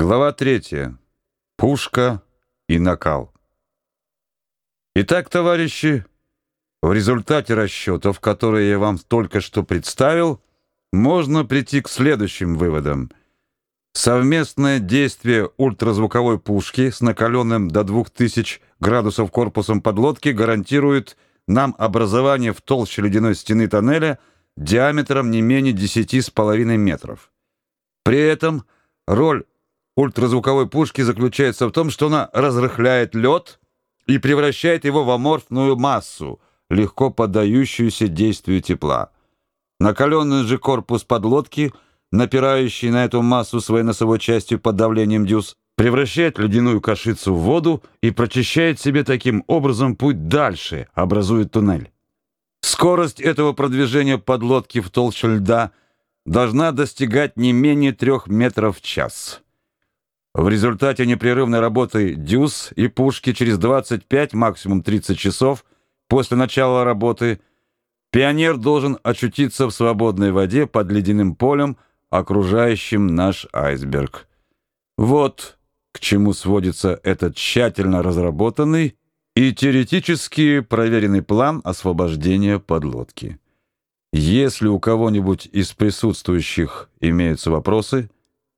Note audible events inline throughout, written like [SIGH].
Глава третья. Пушка и накал. Итак, товарищи, в результате расчетов, которые я вам только что представил, можно прийти к следующим выводам. Совместное действие ультразвуковой пушки с накаленным до 2000 градусов корпусом подлодки гарантирует нам образование в толще ледяной стены тоннеля диаметром не менее 10,5 метров. При этом роль ультразвуковой пушки заключается в том, что она разрыхляет лед и превращает его в аморфную массу, легко поддающуюся действию тепла. Накаленный же корпус подлодки, напирающий на эту массу своей носовой частью под давлением дюз, превращает ледяную кашицу в воду и прочищает себе таким образом путь дальше, образует туннель. Скорость этого продвижения подлодки в толще льда должна достигать не менее трех метров в час. В результате непрерывной работы дюз и пушки через 25, максимум 30 часов после начала работы пионер должен очутиться в свободной воде под ледяным полем, окружающим наш айсберг. Вот к чему сводится этот тщательно разработанный и теоретически проверенный план освобождения подлодки. Если у кого-нибудь из присутствующих имеются вопросы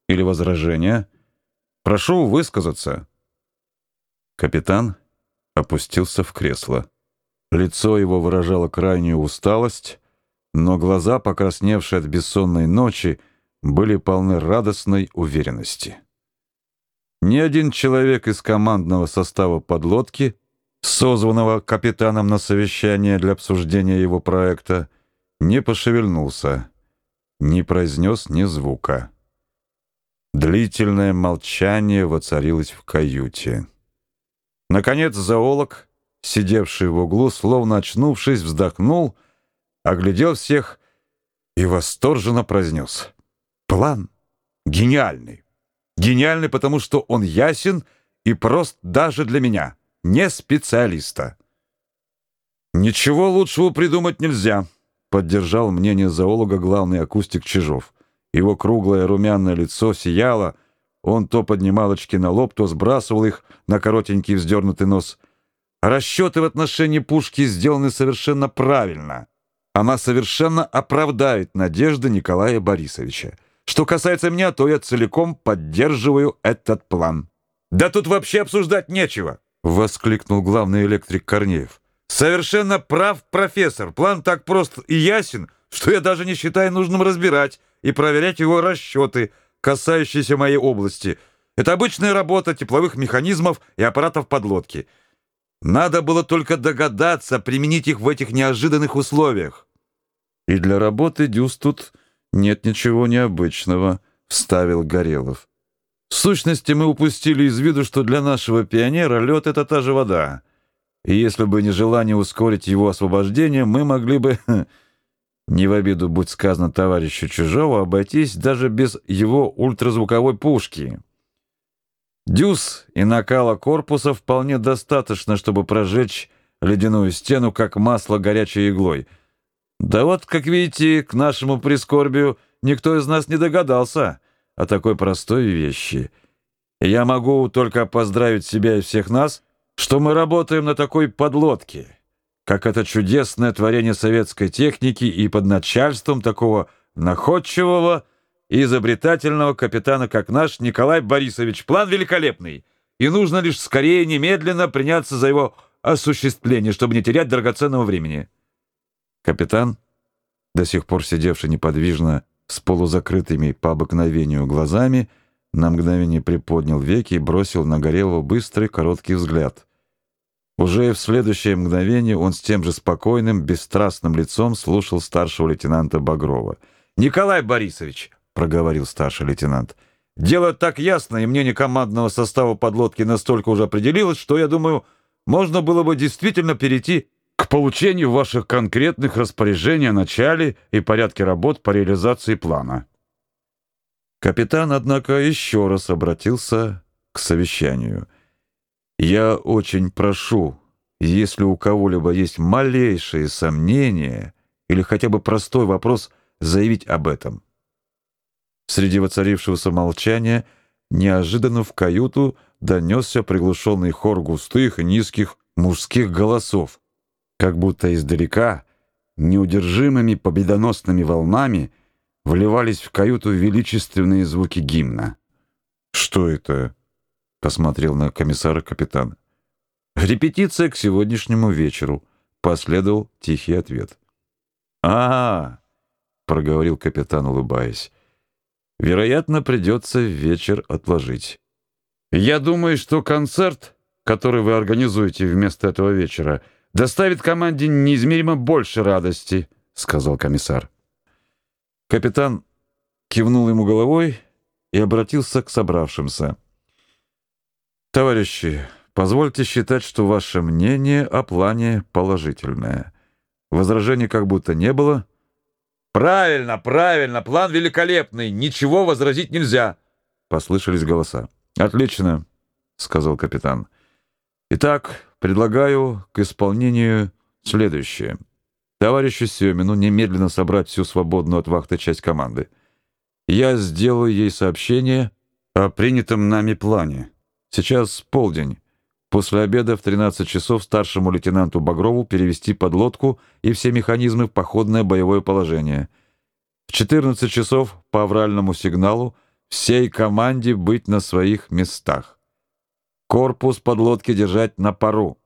или возражения, Прошу высказаться. Капитан опустился в кресло. Лицо его выражало крайнюю усталость, но глаза, покрасневшие от бессонной ночи, были полны радостной уверенности. Ни один человек из командного состава подлодки, созванного капитаном на совещание для обсуждения его проекта, не пошевельнулся, не произнес ни звука. Длительное молчание воцарилось в каюте. Наконец зоолог, сидевший в углу, словно очнувшись, вздохнул, оглядел всех и восторженно произнес. «План гениальный! Гениальный, потому что он ясен и прост даже для меня, не специалиста». «Ничего лучшего придумать нельзя», — поддержал мнение зоолога главный акустик Чижов. Его круглое румяное лицо сияло, он то поднимал очки на лоб, то сбрасывал их на коротенький вздернутый нос. Расчеты в отношении пушки сделаны совершенно правильно. Она совершенно оправдает надежды Николая Борисовича. Что касается меня, то я целиком поддерживаю этот план. «Да тут вообще обсуждать нечего!» — воскликнул главный электрик Корнеев. «Совершенно прав профессор. План так прост и ясен, что я даже не считаю нужным разбирать и проверять его расчеты, касающиеся моей области. Это обычная работа тепловых механизмов и аппаратов подлодки. Надо было только догадаться применить их в этих неожиданных условиях. И для работы дюз тут нет ничего необычного, вставил Горелов. В сущности, мы упустили из виду, что для нашего пионера лед — это та же вода. И если бы не желание ускорить его освобождение, мы могли бы [LAUGHS] не в обиду будь сказано товарищу Чужого, обойтись даже без его ультразвуковой пушки. Дюз и накала корпуса вполне достаточно, чтобы прожечь ледяную стену, как масло горячей иглой. Да вот, как видите, к нашему прискорбию никто из нас не догадался о такой простой вещи. Я могу только поздравить себя и всех нас, что мы работаем на такой подлодке как это чудесное творение советской техники и под начальством такого находчивого и изобретательного капитана, как наш Николай Борисович. План великолепный, и нужно лишь скорее немедленно приняться за его осуществление, чтобы не терять драгоценного времени. Капитан, до сих пор сидевший неподвижно с полузакрытыми по обыкновению глазами, на мгновение приподнял веки и бросил на Горелого быстрый короткий взгляд — уже в следующее мгновение он с тем же спокойным, бесстрастным лицом слушал старшего лейтенанта Багрова. «Николай Борисович», — проговорил старший лейтенант, — «дело так ясно, и мнение командного состава подлодки настолько уже определилось, что, я думаю, можно было бы действительно перейти к получению ваших конкретных распоряжений о начале и порядке работ по реализации плана». Капитан, однако, еще раз обратился к совещанию — я очень прошу, если у кого-либо есть малейшие сомнения или хотя бы простой вопрос, заявить об этом. Среди воцарившегося молчания неожиданно в каюту донесся приглушенный хор густых и низких мужских голосов, как будто издалека неудержимыми победоносными волнами вливались в каюту величественные звуки гимна. «Что это?» — посмотрел на комиссара капитан. «Репетиция к сегодняшнему вечеру», — последовал тихий ответ. «А-а-а!» — проговорил капитан, улыбаясь. «Вероятно, придется вечер отложить. Я думаю, что концерт, который вы организуете вместо этого вечера, доставит команде неизмеримо больше радости», — сказал комиссар. Капитан кивнул ему головой и обратился к собравшимся. «Товарищи, позвольте считать, что ваше мнение о плане положительное. Возражений как будто не было». «Правильно, правильно, план великолепный, ничего возразить нельзя», — послышались голоса. «Отлично», — сказал капитан. «Итак, предлагаю к исполнению следующее. Товарищу Семину немедленно собрать всю свободную от вахты часть команды. Я сделаю ей сообщение о принятом нами плане. Сейчас полдень. После обеда в 13 часов старшему лейтенанту Багрову перевести подлодку и все механизмы в походное боевое положение. В 14 часов по авральному сигналу всей команде быть на своих местах. Корпус подлодки держать на пару.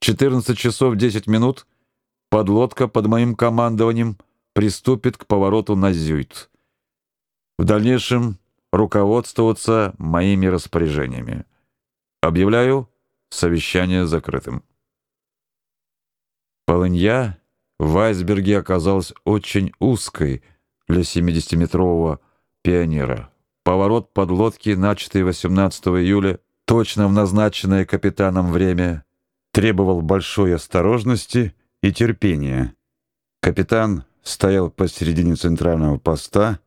14 часов 10 минут подлодка под моим командованием приступит к повороту на Зюйт. В дальнейшем руководствоваться моими распоряжениями. Объявляю совещание закрытым. Полынья в айсберге оказалась очень узкой для 70-метрового пионера. Поворот подлодки, начатый 18 июля, точно в назначенное капитаном время, требовал большой осторожности и терпения. Капитан стоял посередине центрального поста,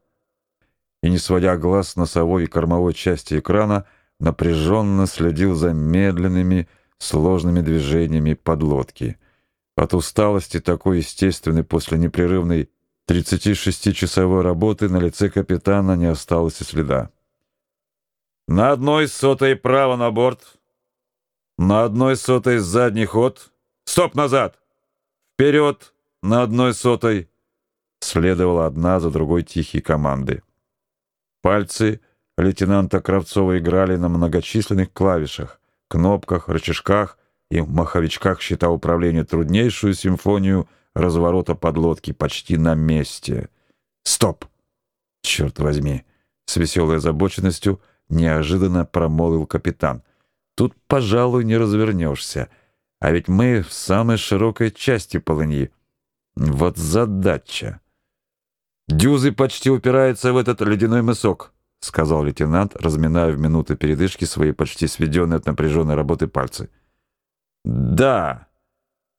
и, не сводя глаз с носовой и кормовой части экрана, напряженно следил за медленными, сложными движениями подлодки. От усталости, такой естественной после непрерывной 36-часовой работы, на лице капитана не осталось и следа. «На одной сотой право на борт, на одной сотой задний ход, стоп назад, вперед на одной сотой!» Следовала одна за другой тихие команды. Пальцы лейтенанта Кравцова играли на многочисленных клавишах, кнопках, рычажках и маховичках щита управления труднейшую симфонию разворота подлодки почти на месте. «Стоп! Черт возьми!» С веселой озабоченностью неожиданно промолвил капитан. «Тут, пожалуй, не развернешься. А ведь мы в самой широкой части полыньи. Вот задача!» «Дюзы почти упираются в этот ледяной мысок», — сказал лейтенант, разминая в минуты передышки свои почти сведенные от напряженной работы пальцы. «Да!»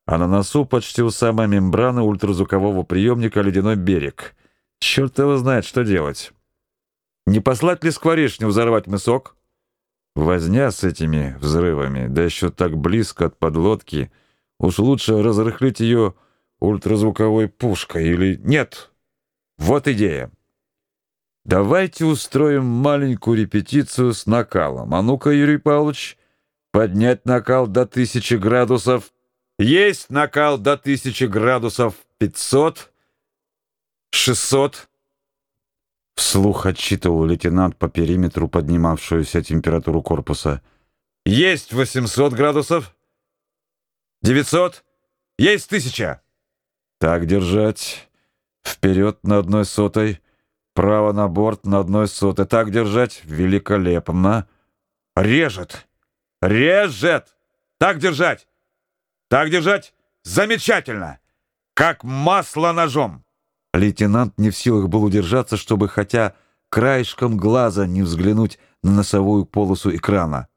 А на носу почти у самой мембраны ультразвукового приемника ледяной берег. Черт его знает, что делать. Не послать ли скворечню взорвать мысок? Возня с этими взрывами, да еще так близко от подлодки. Уж лучше разрыхлить ее ультразвуковой пушкой или... Нет! Вот идея. Давайте устроим маленькую репетицию с накалом. А ну-ка, Юрий Павлович, поднять накал до тысячи градусов. Есть накал до тысячи градусов. Пятьсот, шестьсот. Вслух отчитывал лейтенант по периметру поднимавшуюся температуру корпуса. Есть восемьсот градусов. Девятьсот. Есть тысяча. Так держать. Вперед на одной сотой. Право на борт на одной сотой. Так держать. Великолепно. Режет. Режет. Так держать. Так держать. Замечательно. Как масло ножом. Лейтенант не в силах был удержаться, чтобы хотя краешком глаза не взглянуть на носовую полосу экрана.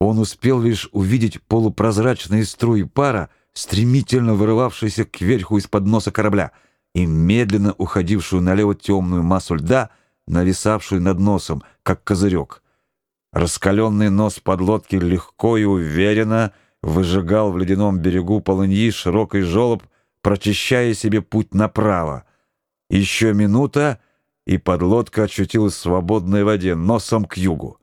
Он успел лишь увидеть полупрозрачные струи пара, стремительно вырывавшиеся кверху из-под носа корабля — и медленно уходившую налево темную массу льда, нависавшую над носом, как козырек. Раскаленный нос подлодки легко и уверенно выжигал в ледяном берегу полыньи широкий желоб, прочищая себе путь направо. Еще минута, и подлодка очутилась в свободной воде, носом к югу.